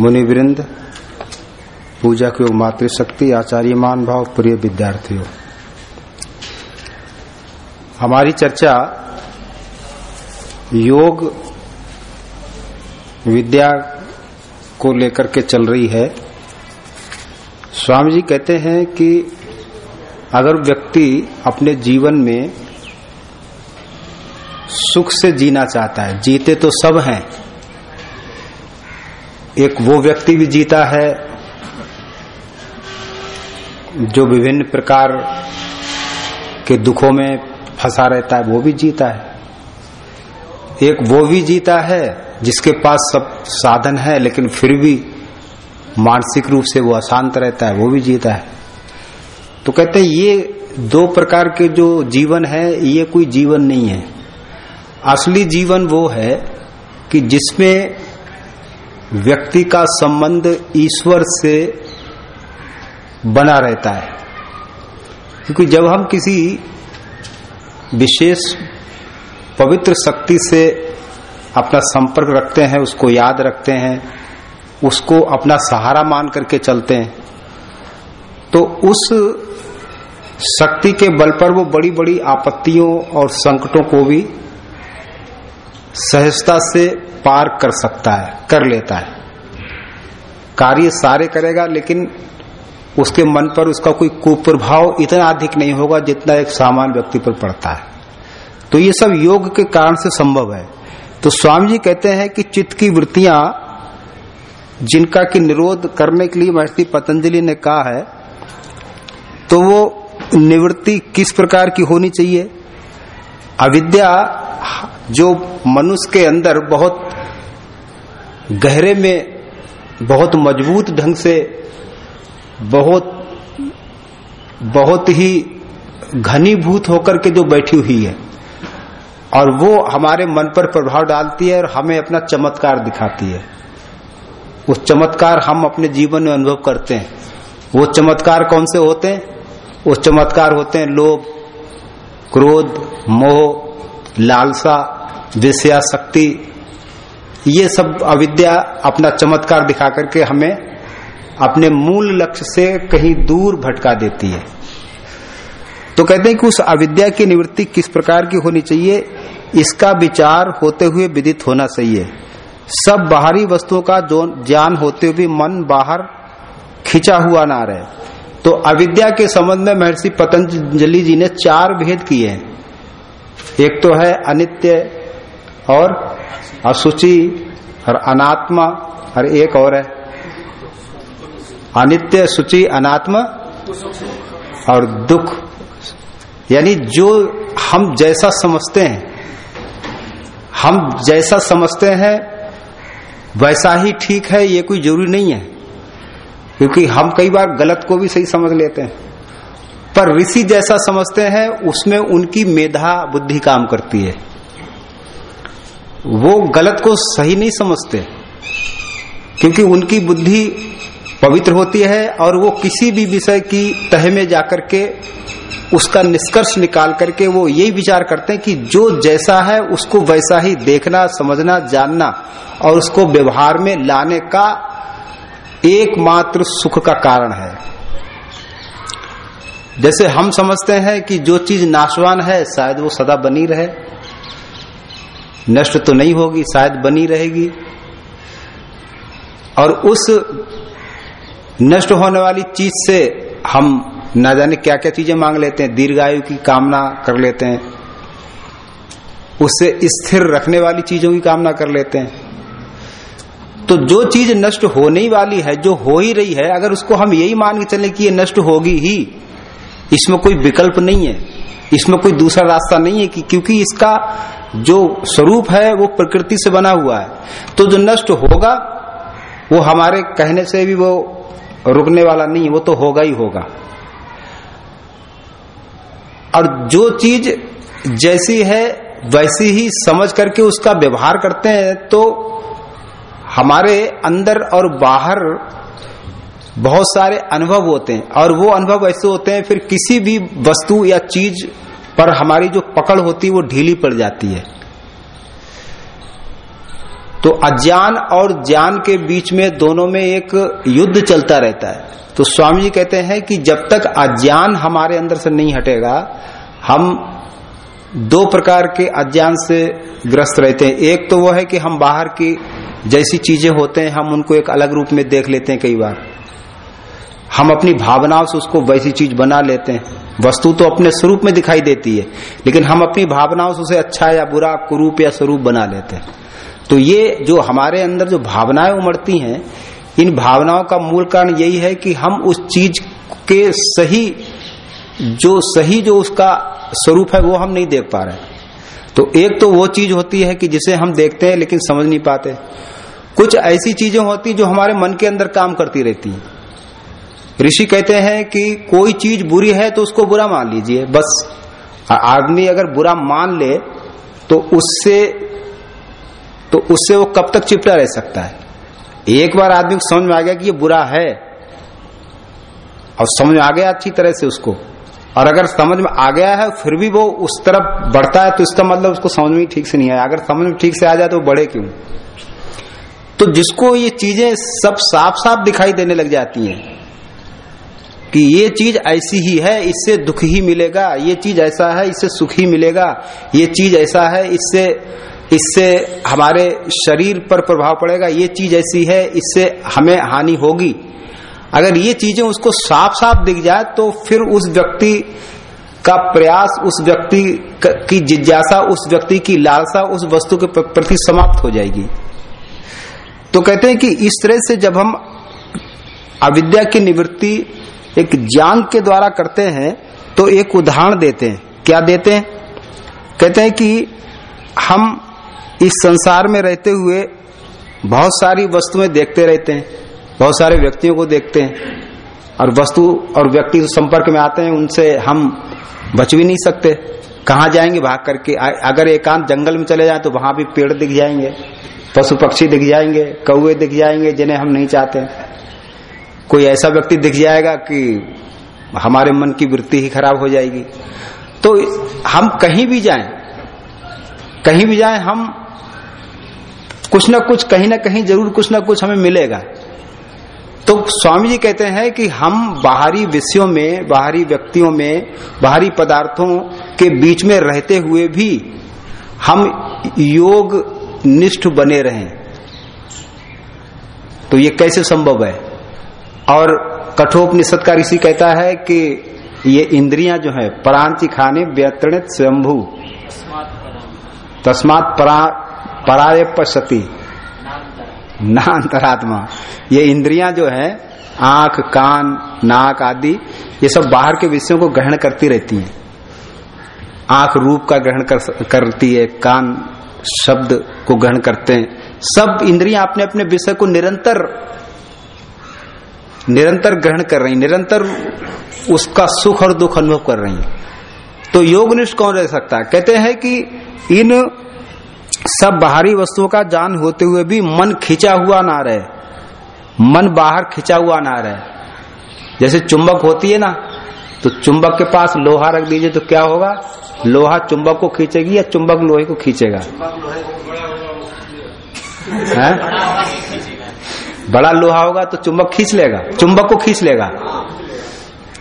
मुनिवृंद, पूजा के योग मातृशक्ति आचार्य मान भाव, प्रिय विद्यार्थियों। हमारी चर्चा योग विद्या को लेकर के चल रही है। स्वामी जी कहते हैं कि अगर व्यक्ति अपने जीवन में सुख से जीना चाहता है, जीते तो सब हैं एक वो व्यक्ति भी जीता है जो विभिन्न प्रकार के दुखों में फंसा रहता है, वो भी जीता है। एक वो भी जीता है जिसके पास सब साधन है, लेकिन फिर भी मानसिक रूप से वो अशांत रहता है, वो भी जीता है। तो कहते हैं, ये दो प्रकार के जो जीवन है, ये कोई जीवन नहीं है। असली जीवन वो है कि जिसमें व्यक्ति का संबंध ईश्वर से बना रहता है। क्योंकि जब हम किसी विशेष पवित्र शक्ति से अपना संपर्क रखते हैं, उसको याद रखते हैं, उसको अपना सहारा मान करके चलते हैं तो उस शक्ति के बल पर वो बड़ी बड़ी आपत्तियों और संकटों को भी सहजता से पार कर सकता है, कर लेता है। कार्य सारे करेगा, लेकिन उसके मन पर उसका कोई कुप्रभाव इतना अधिक नहीं होगा जितना एक सामान्य व्यक्ति पर पड़ता है। तो ये सब योग के कारण से संभव है। तो स्वामी जी कहते हैं कि चित्त की वृत्तियाँ, जिनका की निरोध करने के लिए महर्षि पतंजलि ने कहा है तो वो निवृत्ति किस प्रकार की होनी चाहिए? अविद्या जो मनुष्य के अंदर बहुत गहरे में बहुत मज़बूत ढंग से, बहुत बहुत ही घनीभूत होकर के जो बैठी हुई है। और वो हमारे मन पर प्रभाव डालती है और हमें अपना चमत्कार दिखाती है। उस चमत्कार हम अपने जीवन में अनुभव करते हैं। वो चमत्कार कौन से होते हैं? वो चमत्कार होते हैं लोभ, क्रोध, मोह, लालसा विषया शक्ति ये सब अविद्या अपना चमत्कार दिखा करके हमें अपने मूल लक्ष्य से कहीं दूर भटका देती है। तो कहते हैं कि उस अविद्या की निवृत्ति किस प्रकार की होनी चाहिए, इसका विचार होते हुए विदित होना चाहिए। सब बाहरी वस्तुओं का ज्ञान होते हुए मन बाहर खिंचा हुआ ना रहे। तो अविद्या के संबंध में महर्षि पतंजलि जी ने चार भेद किए हैं। एक तो है अनित्य और असुचि और अनात्मा, और एक और है। अनित्य सुचि अनात्मा और दुख। यानी जो हम जैसा समझते हैं, हम जैसा समझते हैं, वैसा ही ठीक है, ये कोई ज़रूरी नहीं है। क्योंकि हम कई बार गलत को भी सही समझ लेते हैं। पर ऋषि जैसा समझते हैं, उसमें उनकी मेधा बुद्धि काम करती है। वो गलत को सही नहीं समझते। क्योंकि उनकी बुद्धि पवित्र होती है और वो किसी भी विषय की तह में जाकर के उसका निष्कर्ष निकाल करके वो यही विचार करते हैं कि जो जैसा है उसको वैसा ही देखना, समझना, जानना और उसको व्यवहार में लाने का एकमात्र सुख का कारण है। जैसे हम समझते हैं कि जो चीज़ नाशवान है, शायद वो सदा बनी रहे। नष्ट तो नहीं होगी, शायद बनी रहेगी। और उस नष्ट होने वाली चीज़ से हम ना जाने क्या क्या चीज़ें मांग लेते हैं, दीर्घायु की कामना कर लेते हैं उससे स्थिर रखने वाली चीज़ों की कामना कर लेते हैं। तो जो चीज़ नष्ट होने वाली है, जो हो ही रही है, अगर उसको हम यही मान के चले कि ये नष्ट होगी ही, इसमें कोई विकल्प नहीं है, इसमें कोई दूसरा रास्ता नहीं है कि, क्योंकि इसका जो स्वरूप है, वो प्रकृति से बना हुआ है। तो जो नष्ट होगा, वो हमारे कहने से भी वो रुकने वाला नहीं, वो तो होगा ही होगा। और जो चीज़ जैसी है, वैसी ही समझ करके उसका व्यवहार करते हैं तो हमारे अंदर और बाहर बहुत सारे अनुभव होते हैं। और वो अनुभव ऐसे होते हैं, फिर किसी भी वस्तु या चीज़ पर हमारी जो पकड़ होती है, वो ढीली पड़ जाती है। तो अज्ञान और ज्ञान के बीच में दोनों में एक युद्ध चलता रहता है। तो स्वामी जी कहते हैं कि जब तक अज्ञान हमारे अंदर से नहीं हटेगा, हम दो प्रकार के अज्ञान से ग्रस्त रहते हैं। एक तो वो है कि हम बाहर की जैसी चीज़ें होते हैं, हम उनको एक अलग रूप में देख लेते हैं कई बार। हम अपनी भावनाओं से उसको वैसी चीज़ बना लेते हैं। वस्तु तो अपने स्वरूप में दिखाई देती है, लेकिन हम अपनी भावनाओं से उसे अच्छा या बुरा कुरूप या स्वरूप बना लेते हैं। तो ये जो हमारे अंदर जो भावनाएँ उमड़ती हैं, इन भावनाओं का मूल कारण यही है कि हम उस चीज़ के सही, जो सही जो उसका स्वरूप है वो हम नहीं देख पा रहे तो एक तो वो चीज़ होती है कि जिसे हम देखते हैं लेकिन समझ नहीं पाते। कुछ ऐसी चीज़ें होती जो हमारे मन के अंदर काम करती रहती हैं। ऋषि कहते हैं कि कोई चीज़ बुरी है तो उसको बुरा मान लीजिए, बस। आदमी अगर बुरा मान ले तो उससे तो उससे वो कब तक चिपटा रह सकता है? एक बार आदमी को समझ में आ गया कि ये बुरा है, और समझ में आ गया अच्छी तरह से उसको। और अगर समझ में आ गया है, फिर भी वो उस तरफ़ बढ़ता है तो इसका मतलब उसको समझ में ठीक से नहीं आया। अगर समझ में ठीक से आ जाए तो वो बढ़े क्यों? तो जिसको ये चीज़ें सब साफ़ साफ़ दिखाई देने लग जाती हैं कि ये चीज़ ऐसी ही है, इससे दुख ही मिलेगा। ये चीज़ ऐसा है, इससे सुख ही मिलेगा। ये चीज़ ऐसा है, इससे इससे हमारे शरीर पर प्रभाव पड़ेगा। ये चीज़ ऐसी है, इससे हमें हानि होगी। अगर ये चीज़ें उसको साफ़ साफ़ दिख जाए तो फिर उस व्यक्ति का प्रयास, उस व्यक्ति की जिज्ञासा, उस व्यक्ति की लालसा, उस वस्तु के प्रति समाप्त हो जाएगी। तो कहते हैं कि इस तरह से जब हम अविद्या की निवृत्ति एक ज्ञान के द्वारा करते हैं तो एक उदाहरण देते हैं। क्या देते हैं? कहते हैं कि हम इस संसार में रहते हुए बहुत सारी वस्तुएँ देखते रहते हैं, बहुत सारे व्यक्तियों को देखते हैं, और वस्तु और व्यक्ति संपर्क में आते हैं, उनसे हम बच भी नहीं सकते। कहा जाएँगे? भाग करके। अगर एकांत जंगल में चले जाए तो वहाँ भी पेड़ दिख जाएँगे, पशु पक्षी दिख जाएँगे कौए दिख जाएँगे, जिन्हें हम नहीं चाहते कोई ऐसा व्यक्ति दिख जाएगा कि हमारे मन की वृत्ति ही खराब हो जाएगी। तो हम कहीं भी जाएँ, कहीं भी जाएँ, हम कुछ ना कुछ, कहीं ना कहीं ज़रूर कुछ ना कुछ हमें मिलेगा। तो स्वामी जी कहते हैं कि हम बाहरी विषयों में, बाहरी व्यक्तियों में, बाहरी पदार्थों के बीच में रहते हुए भी हम योग निष्ठ बने रहें। तो ये कैसे संभव है? और कठोपनिषद का ऋषि कहता है कि ये इंद्रियाँ जो है परांति खाने व्यतृणित स्वयंभू। तस्मात परा पराय ना अंतरात्मा ये इंद्रियाँ जो है आँख कान नाक आदि ये सब बाहर के विषयों को ग्रहण करती रहती हैं। आँख रूप का ग्रहण कर, करती है कान शब्द को ग्रहण करते हैं। सब इंद्रियाँ अपने अपने विषय को निरंतर निरंतर ग्रहण कर रही निरंतर उसका सुख और दुख अनुभव कर रही। तो योगनिष्ठ कौन रह सकता है? कहते हैं कि इन सब बाहरी वस्तुओं का जान होते हुए भी मन खिंचा हुआ ना रहे। मन बाहर खिंचा हुआ ना रहे। जैसे चुंबक होती है ना तो चुंबक के पास लोहा रख दीजिए तो क्या होगा? लोहा चुंबक को खींचेगी या चुंबक लोहे को खींचेगा? है? बड़ा लोहा होगा तो चुंबक खींच लेगा, चुंबक को खींच लेगा।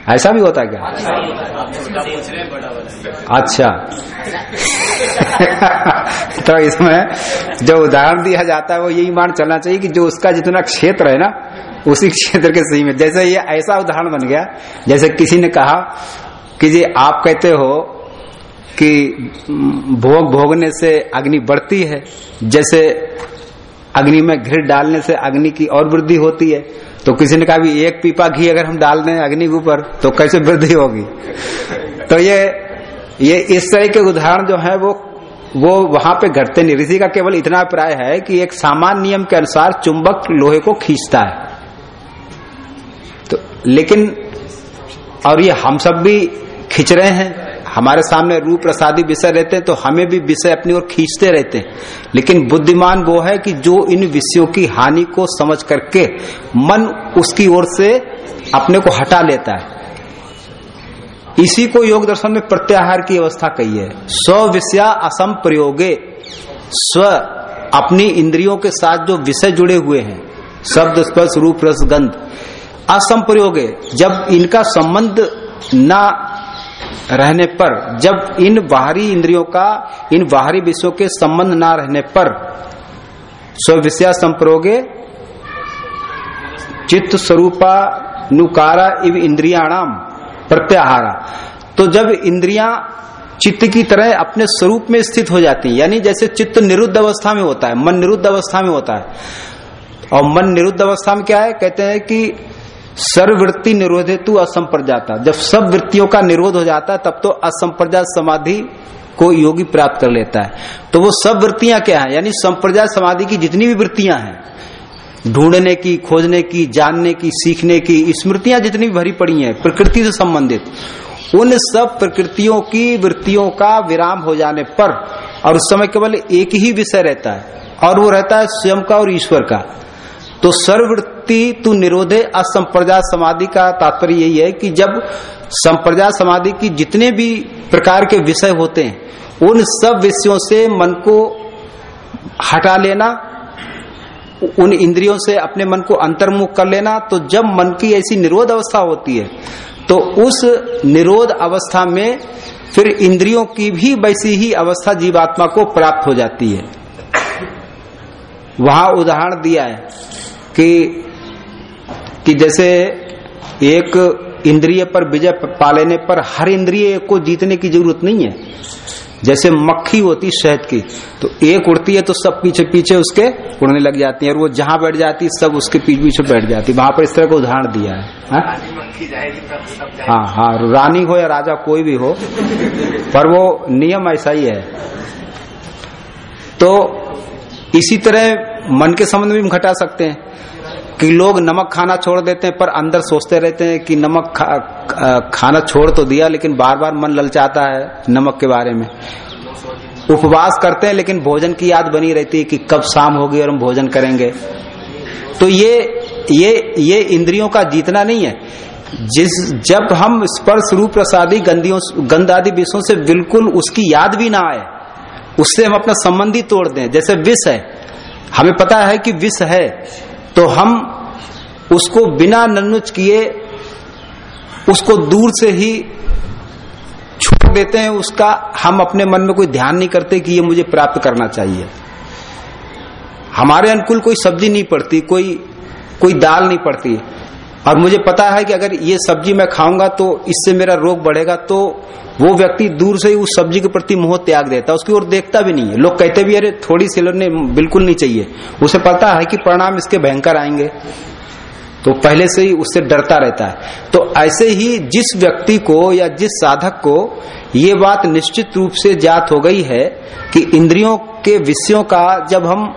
ऐसा भी होता है क्या? अच्छा। तो इसमें जो उदाहरण दिया जाता है, वो यही मान चलना चाहिए कि जो उसका जितना क्षेत्र है ना, उसी क्षेत्र के सही में। जैसे ये ऐसा उदाहरण बन गया, जैसे किसी ने कहा कि जी, आप कहते हो कि भोग भोगने से अग्नि बढ़ती है, जैसे अग्नि में घृत डालने से अग्नि की और वृद्धि होती है। तो किसी ने कहा भी एक पीपा घी अगर हम डाल दें अग्नि के ऊपर तो कैसे वृद्धि होगी? तो ये ये इस तरह के उदाहरण जो है, वो वो वहाँ पे घटते नहीं। ऋषि का केवल इतना अभिप्राय है कि एक सामान्य नियम के अनुसार चुंबक लोहे को खींचता है। तो लेकिन, और ये हम सब भी खींच रहे हैं। हमारे सामने रूप प्रसादी विषय रहते हैं तो हमें भी विषय अपनी ओर खींचते रहते हैं। लेकिन बुद्धिमान वो है कि जो इन विषयों की हानि को समझ करके मन उसकी ओर से अपने को हटा लेता है। इसी को योग दर्शन में प्रत्याहार की अवस्था कही है। स्व विषया असम प्रयोगे स्व अपनी इंद्रियों के साथ जो विषय जुड़े हुए हैं, शब्द, स्पर्श, रूप, रस, गंध, असंप्रयोग। जब इनका संबंध ना रहने पर, जब इन बाहरी इंद्रियों का, इन बाहरी विषयों के संबंध ना रहने पर, स्व विषया संप्रोगे, चित्त स्वरूपा नुकारा इव इंद्रियाणाम प्रत्याहारा। तो जब इंद्रियाँ चित्त की तरह अपने स्वरूप में स्थित हो जाती है, यानी जैसे चित्त निरुद्ध अवस्था में होता है, मन निरुद्ध अवस्था में होता है। और मन निरुद्ध अवस्था में क्या है? कहते हैं कि सर्ववृत्ति निरोधे तू असंप्रजाता। जब सब वृत्तियों का निरोध हो जाता है, तब तो असंप्रजात समाधि को योगी प्राप्त कर लेता है। तो वो सब वृत्तियाँ क्या है? यानी संप्रजात समाधि की जितनी भी वृत्तियाँ हैं, ढूँढने की, खोजने की, जानने की, सीखने की, स्मृतियाँ जितनी भरी पड़ी हैं, प्रकृति से संबंधित, उन सब प्रकृतियों की वृत्तियों का विराम हो जाने पर, और उस समय केवल एक ही विषय रहता है, और वो रहता है स्वयं का और ईश्वर का। तो सर्ववृत्ति तू निरोधे असंप्रजात समाधि का तात्पर्य यही है कि जब संप्रजात समाधि की जितने भी प्रकार के विषय होते हैं, उन सब विषयों से मन को हटा लेना, उन इंद्रियों से अपने मन को अंतर्मुख कर लेना तो जब मन की ऐसी निरोध अवस्था होती है तो उस निरोध अवस्था में फिर इंद्रियों की भी वैसी ही अवस्था जीवात्मा को प्राप्त हो जाती है। वहाँ उदाहरण दिया है। कि कि जैसे एक इंद्रिय पर विजय पा लेने पर हर इंद्रिय को जीतने की ज़रूरत नहीं है। जैसे मक्खी होती शहद की तो एक उड़ती है तो सब पीछे पीछे उसके उड़ने लग जाती है, और वो जहाँ बैठ जाती सब उसके पीछे पीछे बैठ जाती वहाँ पर इस तरह का उदाहरण दिया है, हा? हाँ हाँ रानी हो या राजा कोई भी हो, पर वो नियम ऐसा ही है। तो इसी तरह मन के संबंध में हम घटा सकते हैं। कि लोग नमक खाना छोड़ देते हैं पर अंदर सोचते रहते हैं कि नमक खा, खाना छोड़ तो दिया लेकिन बार बार मन ललचाता है नमक के बारे में। उपवास करते हैं लेकिन भोजन की याद बनी रहती है कि कब शाम होगी और हम भोजन करेंगे। तो ये ये ये इंद्रियों का जीतना नहीं है। जिस जब हम स्पर्श रूप प्रसादी गंदियों गंद आदि विषयों से बिल्कुल उसकी याद भी ना आए उससे हम अपना संबंध तोड़ दें। जैसे विष है। हमें पता है कि विष है। तो हम उसको बिना नन्नुच किए, उसको दूर से ही छोड़ देते हैं, उसका हम अपने मन में कोई ध्यान नहीं करते कि ये मुझे प्राप्त करना चाहिए। हमारे अनुकूल कोई सब्ज़ी नहीं पड़ती, कोई कोई दाल नहीं पड़ती। और मुझे पता है कि अगर ये सब्ज़ी मैं खाऊँगा तो इससे मेरा रोग बढ़ेगा तो वो व्यक्ति दूर से ही उस सब्ज़ी के प्रति मोह त्याग देता है। उसकी ओर देखता भी नहीं है। लोग कहते भी अरे, थोड़ी सी ने बिल्कुल नहीं चाहिए। उसे पता है कि परिणाम इसके भयंकर आएँगे। तो पहले से ही उससे डरता रहता है। तो ऐसे ही जिस व्यक्ति को या जिस साधक को ये बात निश्चित रूप से जात हो गई है कि इंद्रियों के विषयों का जब हम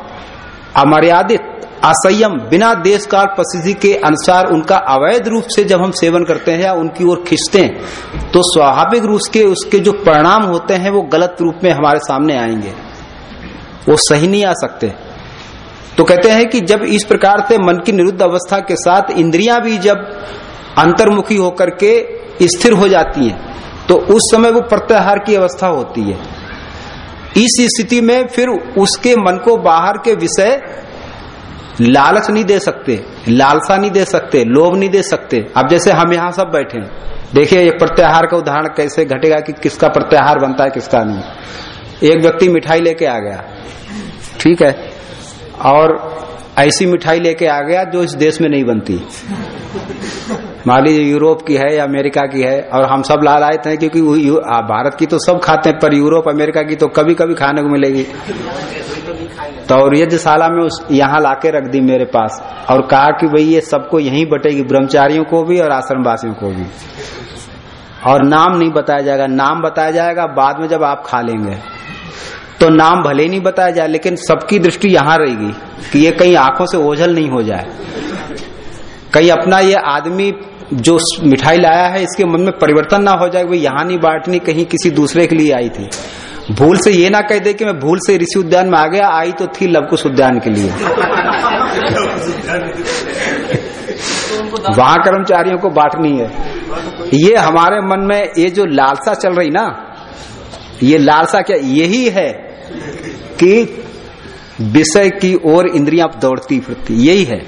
अमर्यादित असंयम बिना देश काल परिस्थिति के अनुसार उनका अवैध रूप से जब हम सेवन करते हैं या उनकी ओर खींचते हैं तो स्वाभाविक रूप के उसके जो परिणाम होते हैं वो गलत रूप में हमारे सामने आएँगे। वो सही नहीं आ सकते। तो कहते हैं कि जब इस प्रकार से मन की निरुद्ध अवस्था के साथ इंद्रियाँ भी जब अंतर्मुखी होकर के स्थिर हो जाती हैं तो उस समय वो प्रत्याहार की अवस्था होती है। इस स्थिति में फिर उसके मन को बाहर के विषय लालच नहीं दे सकते, लालसा नहीं दे सकते, लोभ नहीं दे सकते। अब जैसे हम यहाँ सब बैठे हैं, देखिए ये प्रत्याहार का उदाहरण कैसे घटेगा कि किसका प्रत्याहार बनता है, किसका नहीं। एक व्यक्ति मिठाई लेके आ गया, ठीक है, और ऐसी मिठाई लेके आ गया जो इस देश में नहीं बनती। मान लीजिए यूरोप की है या अमेरिका की है, और हम सब लाल लाए थे क्योंकि भारत की तो सब खाते हैं, पर यूरोप, अमेरिका की तो कभी कभी खाने को मिलेगी। तो यज्ञशाला में उस यहाँ लाके रख दी मेरे पास। और कहा कि भाई ये सबको यहीं बटेगी, ब्रह्मचारियों को भी और आश्रम वासियों को भी। और नाम नहीं बताया जाएगा। नाम बताया जाएगा, बाद में जब आप खा लेंगे। तो नाम भले नहीं बताया जाए, लेकिन सबकी दृष्टि यहाँ रहेगी कि ये कहीं आँखों से ओझल नहीं हो जाए। कहीं अपना ये आदमी जो मिठाई लाया है, इसके मन में परिवर्तन ना हो जाए, वो यहाँ नहीं बांटनी, कहीं किसी दूसरे के लिए आई थी। भूल से ये ना कह दे कि मैं भूल से ऋषि उद्यान में आ गया, आई तो थी लवकुश उद्यान के लिए। वहाँ कर्मचारियों को बांटनी है। ये हमारे मन में ये जो लालसा चल रही ना, ये लालसा क्या यही है कि विषय की ओर इंद्रियाँ दौड़ती फिरती, यही है।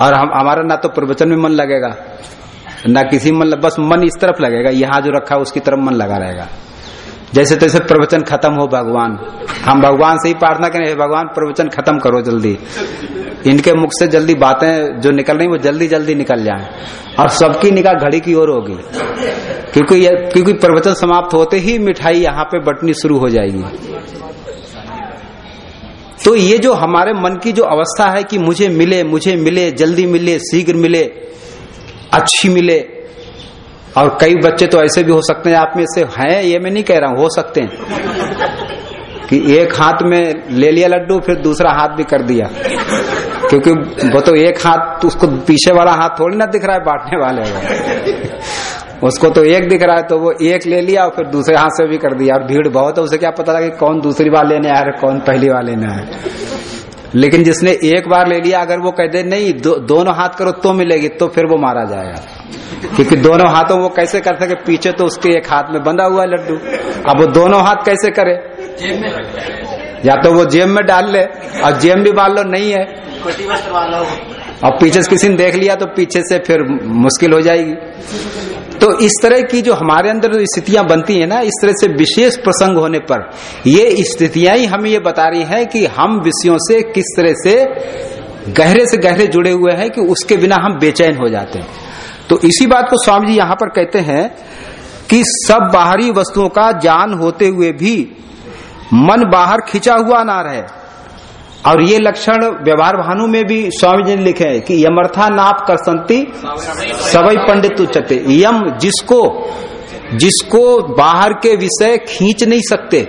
और हम, हमारा ना तो प्रवचन में मन लगेगा, ना किसी मन, बस मन इस तरफ़ लगेगा, यहाँ जो रखा उसकी तरफ़ मन लगा रहेगा। जैसे तैसे प्रवचन खत्म हो भगवान। हम भगवान से ही प्रार्थना करें भगवान, प्रवचन खत्म करो जल्दी। इनके मुख से जल्दी बातें जो निकल रही वो जल्दी जल्दी निकल जाए। और सबकी निकाह घड़ी की ओर होगी। क्योंकि क्योंकि प्रवचन समाप्त होते ही मिठाई यहाँ पे बटनी शुरू हो जाएगी। तो ये जो हमारे मन की जो अवस्था है कि मुझे मिले मुझे मिले, जल्दी मिले, शीघ्र मिले, अच्छी मिले और कई बच्चे तो ऐसे भी हो सकते हैं, आप में से हैं, ये मैं नहीं कह रहा हूँ, हो सकते हैं। कि एक हाथ में ले लिया लड्डू, फिर दूसरा हाथ भी कर दिया। क्योंकि वो तो एक हाथ, उसको पीछे वाला हाथ थोड़ी ना दिख रहा है, बांटने वाले को उसको तो एक दिख रहा है तो वो एक ले लिया और फिर दूसरे हाथ से भी कर दिया। और भीड़ बहुत है, उसे क्या पता लगा कौन दूसरी बार लेने आया कौन पहली बार लेने आया लेकिन जिसने एक बार ले लिया अगर वो कह दे नहीं दो, दोनों हाथ करो तो मिलेगी तो फिर वो मारा जाएगा। क्योंकि दोनों हाथों वो कैसे कर सके? पीछे तो उसके एक हाथ में बंधा हुआ लड्डू। अब वो दोनों हाथ कैसे करे? या तो वो जेब में डाल ले और जेब भी मान लो नहीं है। और पीछे से किसी ने देख लिया तो पीछे से फिर मुश्किल हो जाएगी। तो इस तरह की जो हमारे अंदर जो स्थितियाँ बनती है ना, इस तरह से विशेष प्रसंग होने पर ये स्थितियाँ ही हमें ये बता रही हैं कि हम विषयों से किस तरह से गहरे से गहरे जुड़े हुए हैं कि उसके बिना हम बेचैन हो जाते हैं। तो इसी बात को स्वामी जी यहाँ पर कहते हैं कि सब बाहरी वस्तुओं का ज्ञान होते हुए भी मन बाहर खिंचा हुआ ना रहे और ये लक्षण व्यवहार भानु में भी स्वामी जी ने लिखे हैं कि यमर्था नाप कर संति सवई पंडित उच्चते यम जिसको जिसको बाहर के विषय खींच नहीं सकते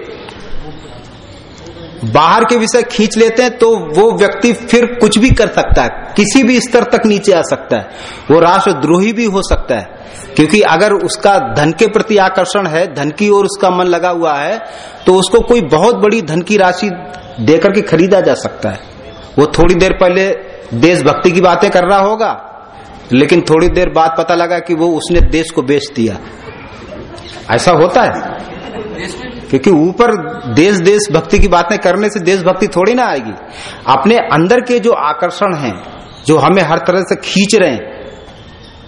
बाहर के विषय खींच लेते हैं तो वो व्यक्ति फिर कुछ भी कर सकता है, किसी भी स्तर तक नीचे आ सकता है। वो राष्ट्रद्रोही भी हो सकता है, क्योंकि अगर उसका धन के प्रति आकर्षण है, धन की ओर उसका मन लगा हुआ है तो उसको कोई बहुत बड़ी धन की राशि देकर के खरीदा जा सकता है। वो थोड़ी देर पहले देशभक्ति की बातें कर रहा होगा, लेकिन थोड़ी देर बाद पता लगा कि वो उसने देश को बेच दिया। ऐसा होता है? क्योंकि ऊपर देश देश भक्ति की बातें करने से देशभक्ति थोड़ी ना आएगी। अपने अंदर के जो आकर्षण हैं, जो हमें हर तरह से खींच रहे हैं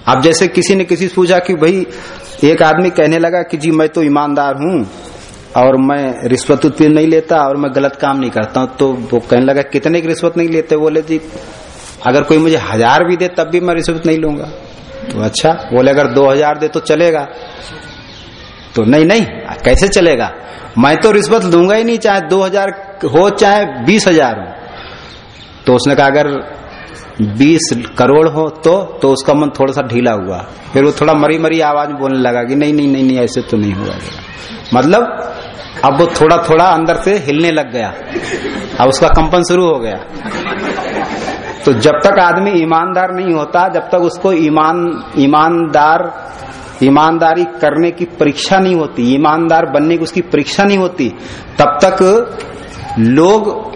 अब जैसे किसी ने किसी पूछा कि भाई, एक आदमी कहने लगा कि जी मैं तो ईमानदार हूँ और मैं रिश्वत उत्पीड़ नहीं लेता और मैं गलत काम नहीं करता हूँ तो वो कहने लगा, कितने की रिश्वत नहीं लेते? बोले, जी, अगर कोई मुझे हज़ार भी दे तब भी मैं रिश्वत नहीं लूँगा। तो अच्छा बोले, अगर दो हज़ार दे तो चलेगा। तो नहीं नहीं, कैसे चलेगा? मैं तो रिश्वत लूँगा ही नहीं, चाहे दो हज़ार हो, चाहे बीस हज़ार हो। तो उसने कहा, अगर बीस करोड़ हो तो तो उसका मन थोड़ा सा ढीला हुआ। फिर वो थोड़ा मरी मरी आवाज़ बोलने लगा कि नहीं नहीं नहीं नहीं, ऐसे तो नहीं होगा मतलब अब वो थोड़ा थोड़ा अंदर से हिलने लग गया। अब उसका कंपन शुरू हो गया। तो जब तक आदमी ईमानदार नहीं होता, जब तक उसको ईमान, ईमानदार ईमानदारी करने की परीक्षा नहीं होती, ईमानदार बनने की उसकी परीक्षा नहीं होती, तब तक लोग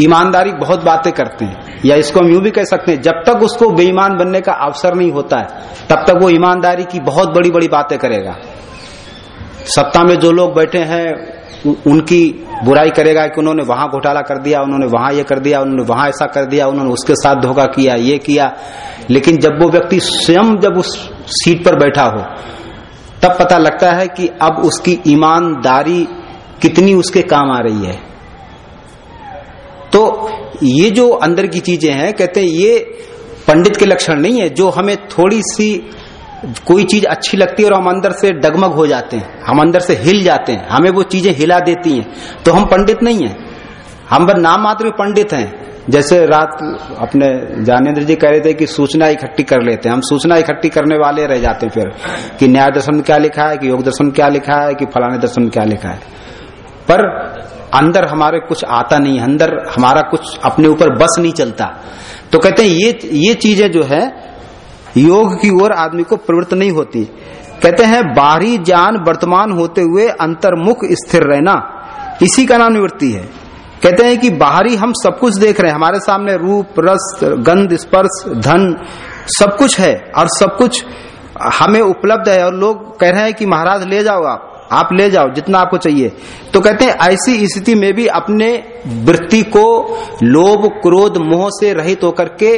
ईमानदारी बहुत बातें करते हैं। या इसको हम यूँ भी कह सकते हैं, जब तक उसको बेईमान बनने का अवसर नहीं होता है, तब तक वो ईमानदारी की बहुत बड़ी बड़ी बातें करेगा। सत्ता में जो लोग बैठे हैं उनकी बुराई करेगा कि उन्होंने वहाँ घोटाला कर दिया, उन्होंने वहाँ ये कर दिया, उन्होंने वहाँ ऐसा कर दिया, उन्होंने उसके साथ धोखा किया, ये किया। लेकिन जब वो व्यक्ति स्वयं जब उस सीट पर बैठा हो, तब पता लगता है कि अब उसकी ईमानदारी कितनी उसके काम आ रही है। तो ये जो अंदर की चीज़ें हैं, कहते हैं ये पंडित के लक्षण नहीं है, जो हमें थोड़ी सी कोई चीज़ अच्छी लगती है और हम अंदर से डगमग हो जाते हैं, हम अंदर से हिल जाते हैं, हमें वो चीज़ें हिला देती हैं तो हम पंडित नहीं है। हम बस नाम मात्र पंडित हैं। जैसे रात अपने ज्ञानेन्द्र जी कह रहे थे कि सूचना इकट्ठी कर लेते हैं। हम सूचना इकट्ठी करने वाले रह जाते हैं फिर, कि न्याय दर्शन क्या लिखा है, कि योग दर्शन क्या लिखा है, कि फलाने दर्शन क्या लिखा है। पर अंदर हमारे कुछ आता नहीं, अंदर हमारा कुछ अपने ऊपर बस नहीं चलता। तो कहते हैं, ये ये चीज़ें जो है योग की ओर आदमी को प्रवृत्त नहीं होती। कहते हैं, बाहरी ज्ञान वर्तमान होते हुए अंतर्मुख स्थिर रहना, इसी का नाम निवृत्ति है। कहते हैं कि बाहरी हम सब कुछ देख रहे हैं, हमारे सामने रूप, रस, गंध, स्पर्श, धन, सब कुछ है और सब कुछ हमें उपलब्ध है और लोग कह रहे हैं कि महाराज ले जाओ आप आप ले जाओ, जितना आपको चाहिए। तो कहते हैं, ऐसी स्थिति में भी अपने वृत्ति को लोभ, क्रोध, मोह से रहित होकर के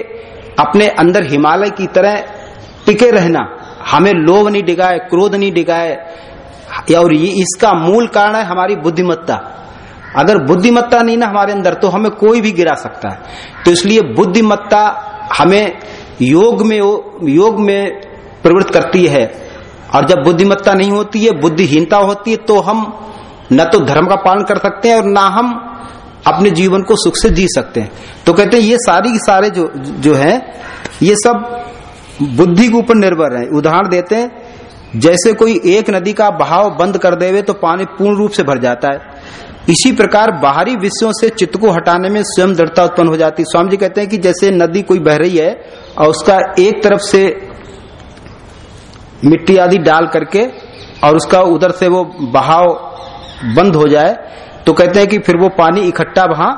अपने अंदर हिमालय की तरह टिके रहना। हमें लोभ नहीं डिगाए, क्रोध नहीं डिगाए और ये इसका मूल कारण है हमारी बुद्धिमत्ता। अगर बुद्धिमत्ता नहीं ना हमारे अंदर तो हमें कोई भी गिरा सकता है। तो इसलिए बुद्धिमत्ता हमें योग में योग में प्रवृत्त करती है। और जब बुद्धिमत्ता नहीं होती है, बुद्धिहीनता होती है तो हम न तो धर्म का पालन कर सकते हैं और ना हम अपने जीवन को सुख से जी सकते हैं। तो कहते हैं, ये सारी सारे जो जो है, ये सब बुद्धि के ऊपर निर्भर है। उदाहरण देते हैं, जैसे कोई एक नदी का बहाव बंद कर देवे तो पानी पूर्ण रूप से भर जाता है। इसी प्रकार बाहरी विषयों से चित्त को हटाने में स्वयं दृढ़ता उत्पन्न हो जाती है। स्वामी जी कहते हैं कि जैसे नदी कोई बह रही है और उसका एक तरफ़ से मिट्टी आदि डाल करके और उसका उधर से वो बहाव बंद हो जाए तो कहते हैं कि फिर वो पानी इकट्ठा वहाँ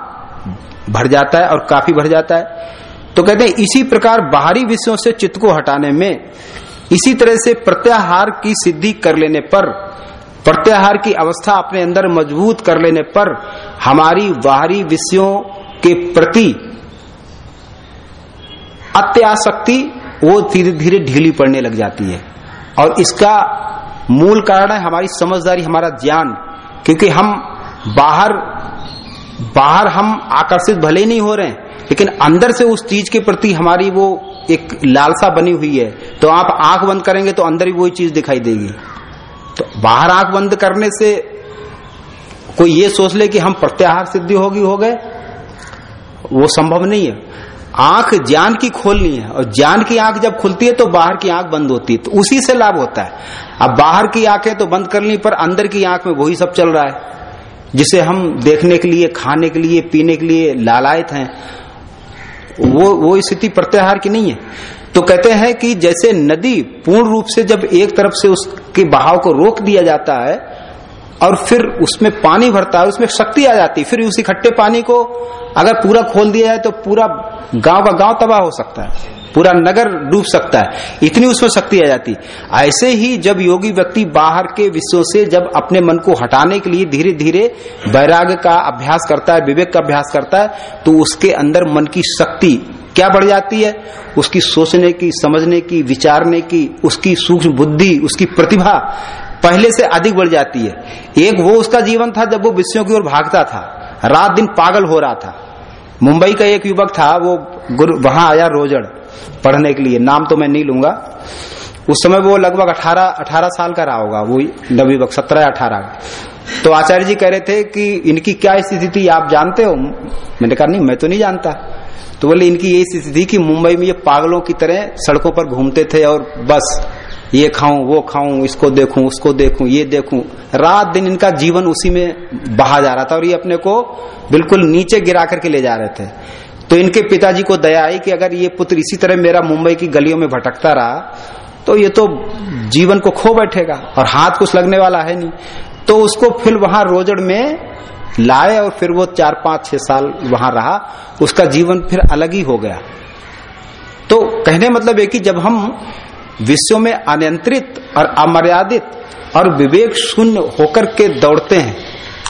भर जाता है और काफ़ी भर जाता है। तो कहते हैं इसी प्रकार बाहरी विषयों से चित्त को हटाने में, इसी तरह से प्रत्याहार की सिद्धि कर लेने पर, प्रत्याहार की अवस्था अपने अंदर मज़बूत कर लेने पर हमारी बाहरी विषयों के प्रति अत्याशक्ति वो धीरे धीरे ढीली पड़ने लग जाती है। और इसका मूल कारण है हमारी समझदारी, हमारा ज्ञान, क्योंकि हम बाहर बाहर हम आकर्षित भले नहीं हो रहे हैं, लेकिन अंदर से उस चीज़ के प्रति हमारी वो एक लालसा बनी हुई है। तो आप आँख बंद करेंगे तो अंदर ही वही चीज़ दिखाई देगी। तो बाहर आँख बंद करने से कोई ये सोच ले कि हम प्रत्याहार सिद्धि होगी, हो गए, वो संभव नहीं है। आँख ज्ञान की खोलनी है, और ज्ञान की आँख जब खुलती है तो बाहर की आँख बंद होती है तो उसी से लाभ होता है। अब बाहर की आँखें तो बंद कर ली, पर अंदर की आँख में वही सब चल रहा है। जिसे हम देखने के लिए, खाने के लिए, पीने के लिए लालायत हैं, वो वो स्थिति प्रत्याहार की नहीं है। तो कहते हैं कि जैसे नदी पूर्ण रूप से जब एक तरफ़ से उसके बहाव को रोक दिया जाता है, और फिर उसमें पानी भरता है, उसमें शक्ति आ जाती है, फिर उस इकट्ठे पानी को अगर पूरा खोल दिया जाए तो पूरा गाँव का गाँव तबाह हो सकता है। पूरा नगर डूब सकता है। इतनी उसमें शक्ति आ जाती। ऐसे ही जब योगी व्यक्ति बाहर के विषयों से जब अपने मन को हटाने के लिए धीरे धीरे वैराग्य का अभ्यास करता है, विवेक का अभ्यास करता है तो उसके अंदर मन की शक्ति क्या बढ़ जाती है? उसकी सोचने की, समझने की, विचारने की, उसकी सूक्ष्म बुद्धि, उसकी प्रतिभा पहले से अधिक बढ़ जाती है। एक वो उसका जीवन था जब वो विषयों की ओर भागता था। रात दिन पागल हो रहा था। मुंबई का एक युवक था, वो गुरु, वहाँ आया रोजड़। पढ़ने के लिए। नाम तो मैं नहीं लूँगा। उस समय वो लगभग अठारह अठारह साल का रहा होगा, वो लगभग सत्रह अठारह। तो आचार्य जी कह रहे थे कि इनकी क्या स्थिति थी आप जानते हो? मैंने कहा, नहीं, मैं तो नहीं जानता। तो बोले, इनकी ये स्थिति थी कि मुंबई में ये पागलों की तरह सड़कों पर घूमते थे और बस, ये खाऊं, वो खाऊं, इसको देखूँ, उसको देखूँ, ये देखूँ। रात दिन इनका जीवन उसी में बहा जा रहा था और ये अपने को बिल्कुल नीचे गिरा करके ले जा रहे थे। तो इनके पिताजी को दया आई कि अगर ये पुत्र इसी तरह मेरा मुंबई की गलियों में भटकता रहा तो ये तो जीवन को खो बैठेगा और हाथ कुछ लगने वाला है नहीं। तो उसको फिर वहाँ रोजड़ में लाए और फिर वो चार, पाँच, छह साल वहाँ रहा, उसका जीवन फिर अलग ही हो गया। तो कहने मतलब है कि जब हम विश्व में अनियंत्रित और अमर्यादित और विवेक शून्य होकर के दौड़ते हैं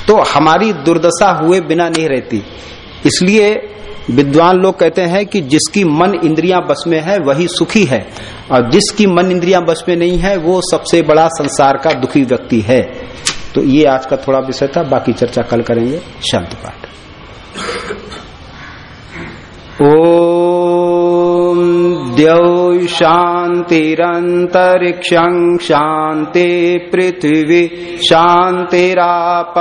तो हमारी दुर्दशा हुए बिना नहीं रहती। इसलिए विद्वान लोग कहते हैं कि जिसकी मन इंद्रियाँ बस में है, वही सुखी है। और जिसकी मन इंद्रियाँ बस में नहीं है, वो सबसे बड़ा संसार का दुखी व्यक्ति है। तो ये आज का थोड़ा विषय था, बाकी चर्चा कल करेंगे। शांति पाठ। ओ द्यौ शांतिरंतरिक्ष शांति पृथ्वी शांतिराप